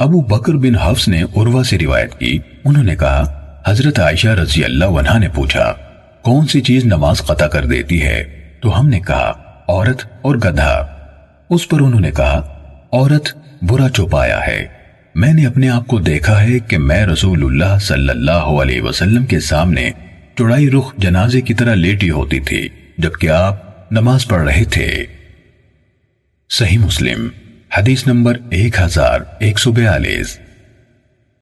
ابو بکر بن حفظ نے عروہ سے روایت کی۔ انہوں نے کہا، حضرت عائشہ رضی اللہ عنہ نے پوچھا، کون سی چیز نماز قطع کر دیتی ہے؟ تو ہم نے کہا، عورت اور گدھا۔ اس پر انہوں نے کہا، عورت برا چوپایا ہے۔ میں نے اپنے آپ کو دیکھا ہے کہ میں رسول اللہ صلی اللہ علیہ وسلم کے سامنے چڑائی رخ جنازے کی طرح لیٹی ہوتی تھی، جبکہ آپ نماز پڑھ رہے تھے۔ صحیح مسلم۔ حدیث نمبر ایک ہزار ایک سو بیالیس۔